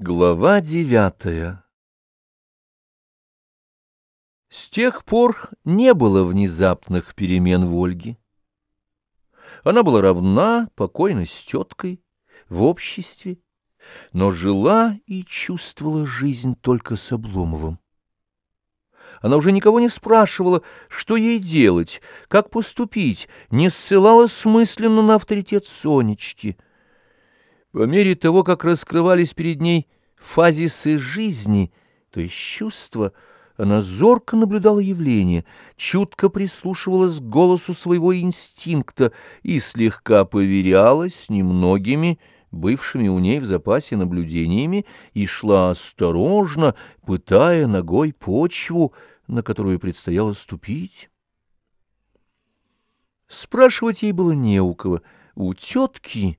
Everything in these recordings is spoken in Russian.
Глава девятая С тех пор не было внезапных перемен в Ольге. Она была равна, покойна с теткой, в обществе, но жила и чувствовала жизнь только с Обломовым. Она уже никого не спрашивала, что ей делать, как поступить, не ссылала смысленно на авторитет Сонечки — по мере того, как раскрывались перед ней фазисы жизни, то есть чувства, она зорко наблюдала явление, чутко прислушивалась к голосу своего инстинкта и слегка поверялась немногими, бывшими у ней в запасе наблюдениями, и шла осторожно, пытая ногой почву, на которую предстояло ступить. Спрашивать ей было не у кого. У тетки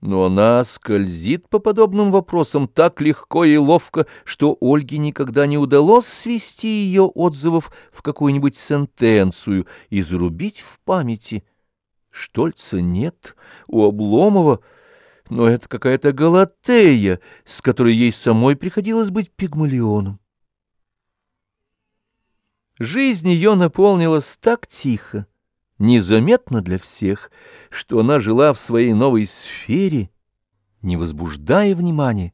но она скользит по подобным вопросам так легко и ловко, что Ольге никогда не удалось свести ее отзывов в какую-нибудь сентенцию и зарубить в памяти. Штольца нет, у Обломова, но это какая-то галатея, с которой ей самой приходилось быть пигмалионом. Жизнь ее наполнилась так тихо, незаметно для всех, что она жила в своей новой сфере, не возбуждая внимания,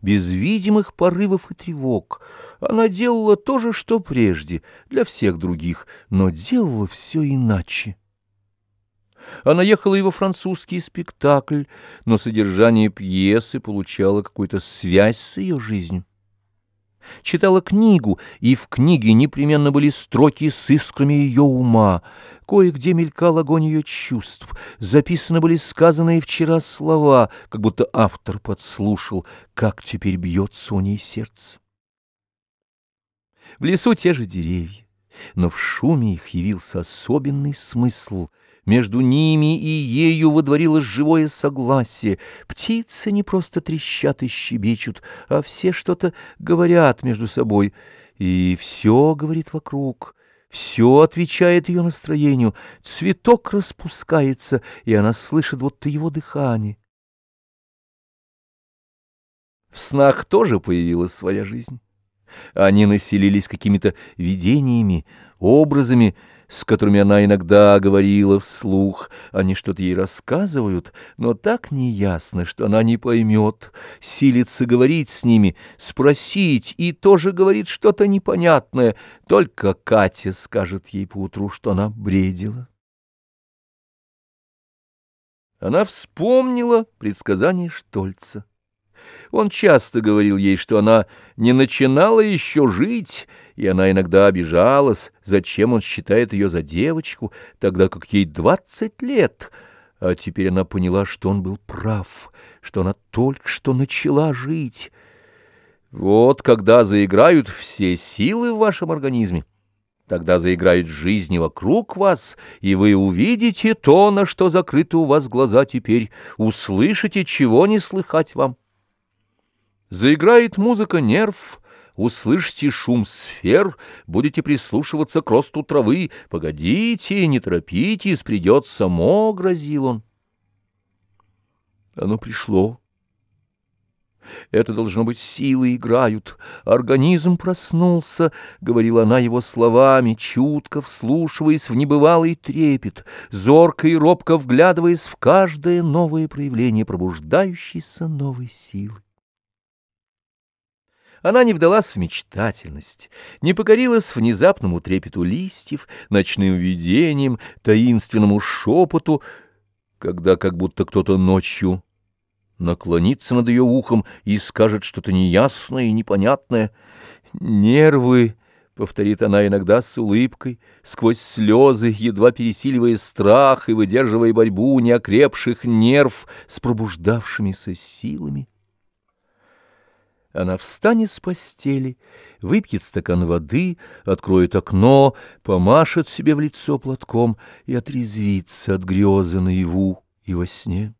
без видимых порывов и тревог. Она делала то же, что прежде, для всех других, но делала все иначе. Она ехала и во французский спектакль, но содержание пьесы получало какую-то связь с ее жизнью читала книгу, и в книге непременно были строки с искрами ее ума. Кое-где мелькал огонь ее чувств, записаны были сказанные вчера слова, как будто автор подслушал, как теперь бьется у ней сердце. В лесу те же деревья, но в шуме их явился особенный смысл — между ними и ею водворилось живое согласие. Птицы не просто трещат и щебечут, а все что-то говорят между собой. И все говорит вокруг, все отвечает ее настроению. Цветок распускается, и она слышит будто его дыхание. В снах тоже появилась своя жизнь. Они населились какими-то видениями, образами, с которыми она иногда говорила вслух. Они что-то ей рассказывают, но так неясно, что она не поймет, силится говорить с ними, спросить, и тоже говорит что-то непонятное. Только Катя скажет ей поутру, что она бредила. Она вспомнила предсказание Штольца. Он часто говорил ей, что она не начинала еще жить, и она иногда обижалась, зачем он считает ее за девочку, тогда как ей двадцать лет. А теперь она поняла, что он был прав, что она только что начала жить. Вот когда заиграют все силы в вашем организме, Тогда заиграет жизнь вокруг вас, и вы увидите то, на что закрыты у вас глаза теперь, услышите, чего не слыхать вам. Заиграет музыка нерв, услышите шум сфер, будете прислушиваться к росту травы. Погодите, не торопитесь, придет само, — грозил он. Оно пришло. Это, должно быть, силы играют. Организм проснулся, — говорила она его словами, чутко вслушиваясь в небывалый трепет, зорко и робко вглядываясь в каждое новое проявление пробуждающейся новой силы. Она не вдалась в мечтательность, не покорилась внезапному трепету листьев, ночным видениям, таинственному шепоту, когда как будто кто-то ночью наклонится над ее ухом и скажет что-то неясное и непонятное. «Нервы!» — повторит она иногда с улыбкой, сквозь слезы, едва пересиливая страх и выдерживая борьбу неокрепших нерв с пробуждавшимися силами. Она встанет с постели, выпьет стакан воды, откроет окно, помашет себе в лицо платком и отрезвится от грезы наяву и во сне.